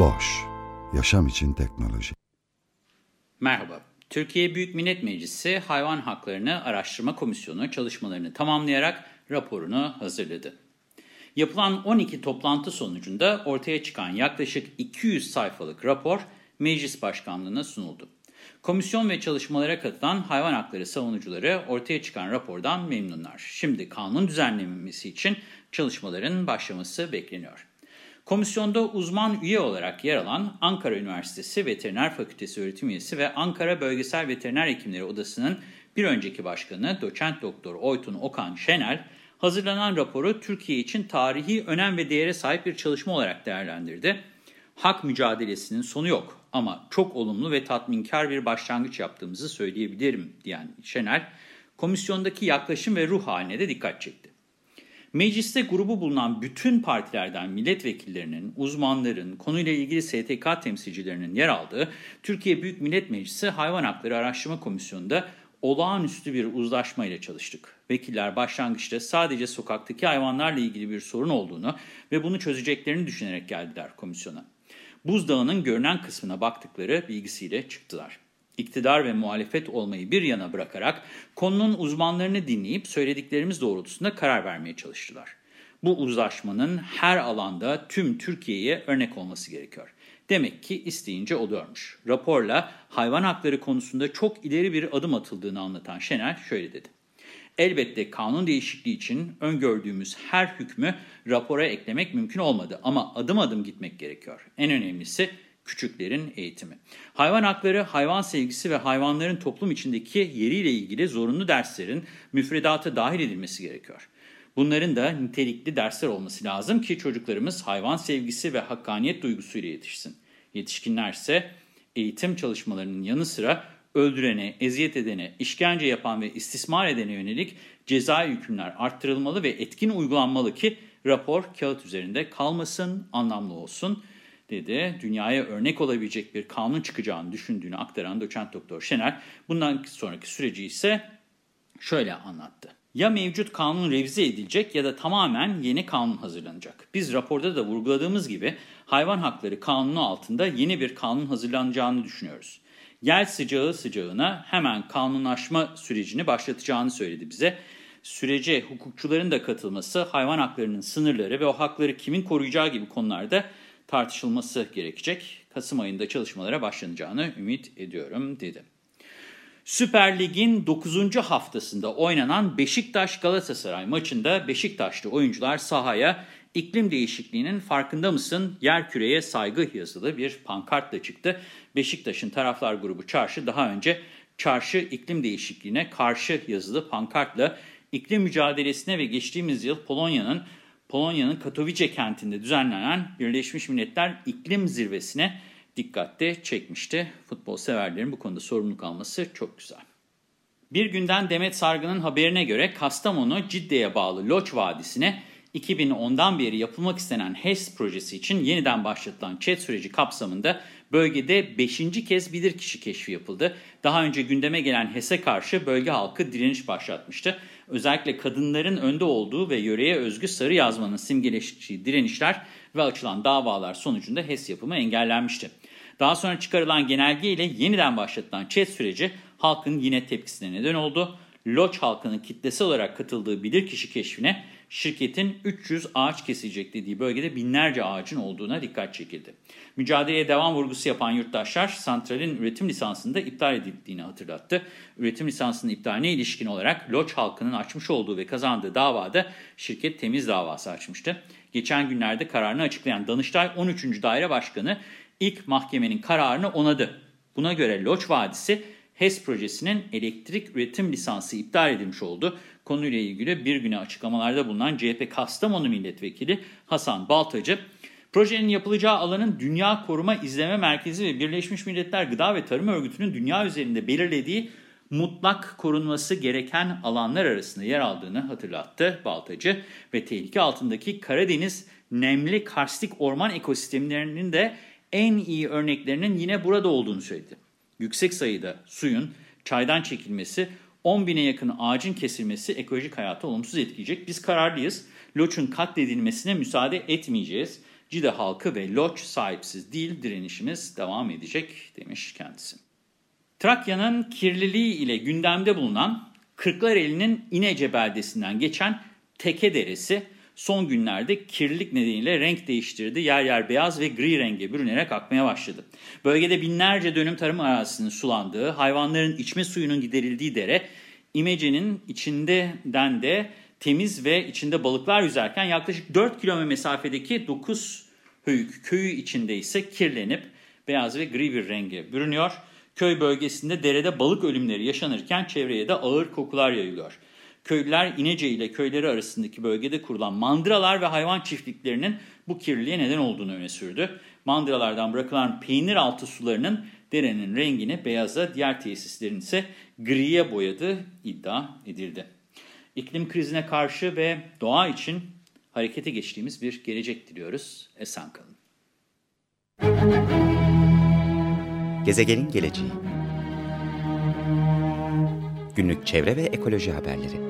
Boş, yaşam için teknoloji. Merhaba. Türkiye Büyük Millet Meclisi Hayvan Haklarını Araştırma Komisyonu çalışmalarını tamamlayarak raporunu hazırladı. Yapılan 12 toplantı sonucunda ortaya çıkan yaklaşık 200 sayfalık rapor Meclis Başkanlığı'na sunuldu. Komisyon ve çalışmalara katılan hayvan hakları savunucuları ortaya çıkan rapordan memnunlar. Şimdi kanun düzenlenmesi için çalışmaların başlaması bekleniyor. Komisyonda uzman üye olarak yer alan Ankara Üniversitesi Veteriner Fakültesi öğretim üyesi ve Ankara Bölgesel Veteriner Hekimleri Odası'nın bir önceki başkanı doçent doktor Oytun Okan Şenel, hazırlanan raporu Türkiye için tarihi önem ve değere sahip bir çalışma olarak değerlendirdi. Hak mücadelesinin sonu yok ama çok olumlu ve tatminkar bir başlangıç yaptığımızı söyleyebilirim diyen Şenel, komisyondaki yaklaşım ve ruh haline de dikkat çekti. Mecliste grubu bulunan bütün partilerden milletvekillerinin, uzmanların, konuyla ilgili STK temsilcilerinin yer aldığı Türkiye Büyük Millet Meclisi Hayvan Hakları Araştırma Komisyonu'nda olağanüstü bir uzlaşmayla çalıştık. Vekiller başlangıçta sadece sokaktaki hayvanlarla ilgili bir sorun olduğunu ve bunu çözeceklerini düşünerek geldiler komisyona. Buzdağının görünen kısmına baktıkları bilgisiyle çıktılar. İktidar ve muhalefet olmayı bir yana bırakarak konunun uzmanlarını dinleyip söylediklerimiz doğrultusunda karar vermeye çalıştılar. Bu uzlaşmanın her alanda tüm Türkiye'ye örnek olması gerekiyor. Demek ki isteyince oluyormuş. Raporla hayvan hakları konusunda çok ileri bir adım atıldığını anlatan Şener şöyle dedi. Elbette kanun değişikliği için öngördüğümüz her hükmü rapora eklemek mümkün olmadı ama adım adım gitmek gerekiyor. En önemlisi küçüklerin eğitimi. Hayvan hakları, hayvan sevgisi ve hayvanların toplum içindeki yeriyle ilgili zorunlu derslerin müfredata dahil edilmesi gerekiyor. Bunların da nitelikli dersler olması lazım ki çocuklarımız hayvan sevgisi ve hakkaniyet duygusuyla yetişsin. Yetişkinler ise eğitim çalışmalarının yanı sıra öldürene, eziyet edene, işkence yapan ve istismar edene yönelik cezai hükümler arttırılmalı ve etkin uygulanmalı ki rapor kağıt üzerinde kalmasın, anlamlı olsun dedi. Dünyaya örnek olabilecek bir kanun çıkacağını düşündüğünü aktaran doçent doktor Şener bundan sonraki süreci ise şöyle anlattı. Ya mevcut kanun revize edilecek ya da tamamen yeni kanun hazırlanacak. Biz raporda da vurguladığımız gibi hayvan hakları kanunu altında yeni bir kanun hazırlanacağını düşünüyoruz. Gel sıcağı sıcağına hemen kanunlaşma sürecini başlatacağını söyledi bize. Sürece hukukçuların da katılması, hayvan haklarının sınırları ve o hakları kimin koruyacağı gibi konularda tartışılması gerekecek. Kasım ayında çalışmalara başlanacağını ümit ediyorum dedi. Süper Lig'in 9. haftasında oynanan Beşiktaş-Galatasaray maçında Beşiktaşlı oyuncular sahaya iklim değişikliğinin farkında mısın yer küreye saygı yazılı bir pankartla çıktı. Beşiktaş'ın taraflar grubu Çarşı daha önce Çarşı iklim değişikliğine karşı yazılı pankartla iklim mücadelesine ve geçtiğimiz yıl Polonya'nın Polonya'nın Katowice kentinde düzenlenen Birleşmiş Milletler İklim Zirvesi'ne dikkatte çekmişti. Futbol severlerin bu konuda sorumluluk alması çok güzel. Bir günden Demet Sargı'nın haberine göre Kastamonu Cidde'ye bağlı Loç Vadisi'ne 2010'dan beri yapılmak istenen HES projesi için yeniden başlatılan ÇED süreci kapsamında bölgede 5. kez bilirkişi keşfi yapıldı. Daha önce gündeme gelen HES'e karşı bölge halkı direniş başlatmıştı. Özellikle kadınların önde olduğu ve yöreye özgü sarı yazmanın simgeleştiği direnişler ve açılan davalar sonucunda HES yapımı engellenmişti. Daha sonra çıkarılan genelge ile yeniden başlatılan ÇED süreci halkın yine tepkisine neden oldu. Loç halkının kitlesel olarak katıldığı bilirkişi keşfine şirketin 300 ağaç kesilecek dediği bölgede binlerce ağacın olduğuna dikkat çekildi. Mücadeleye devam vurgusu yapan yurttaşlar santralin üretim lisansında iptal edildiğini hatırlattı. Üretim lisansının iptaline ilişkin olarak Loç halkının açmış olduğu ve kazandığı davada şirket temiz davası açmıştı. Geçen günlerde kararını açıklayan Danıştay 13. Daire Başkanı ilk mahkemenin kararını onadı. Buna göre Loç Vadisi HES projesinin elektrik üretim lisansı iptal edilmiş oldu. Konuyla ilgili bir güne açıklamalarda bulunan CHP Kastamonu Milletvekili Hasan Baltacı, projenin yapılacağı alanın Dünya Koruma İzleme Merkezi ve Birleşmiş Milletler Gıda ve Tarım Örgütü'nün dünya üzerinde belirlediği mutlak korunması gereken alanlar arasında yer aldığını hatırlattı Baltacı ve tehlike altındaki Karadeniz nemli karstik orman ekosistemlerinin de en iyi örneklerinin yine burada olduğunu söyledi. Yüksek sayıda suyun çaydan çekilmesi, 10 bine yakın ağacın kesilmesi ekolojik hayatı olumsuz etkileyecek. Biz kararlıyız. Loç'un katledilmesine müsaade etmeyeceğiz. Cide halkı ve Loç sahipsiz değil direnişimiz devam edecek demiş kendisi. Trakya'nın kirliliği ile gündemde bulunan Kırklareli'nin İnece beldesinden geçen Teke Deresi son günlerde kirlilik nedeniyle renk değiştirdi. Yer yer beyaz ve gri renge bürünerek akmaya başladı. Bölgede binlerce dönüm tarım arazisinin sulandığı, hayvanların içme suyunun giderildiği dere, İmece'nin içinden de temiz ve içinde balıklar yüzerken yaklaşık 4 kilometre mesafedeki 9 höyük köyü içinde ise kirlenip beyaz ve gri bir renge bürünüyor. Köy bölgesinde derede balık ölümleri yaşanırken çevreye de ağır kokular yayılıyor. Köylüler İnece ile köyleri arasındaki bölgede kurulan mandıralar ve hayvan çiftliklerinin bu kirliliğe neden olduğunu öne sürdü. Mandıralardan bırakılan peynir altı sularının derenin rengini beyaza, diğer tesislerin ise griye boyadığı iddia edildi. İklim krizine karşı ve doğa için harekete geçtiğimiz bir gelecek diliyoruz. Esen kalın. Gezegenin geleceği Günlük çevre ve ekoloji haberleri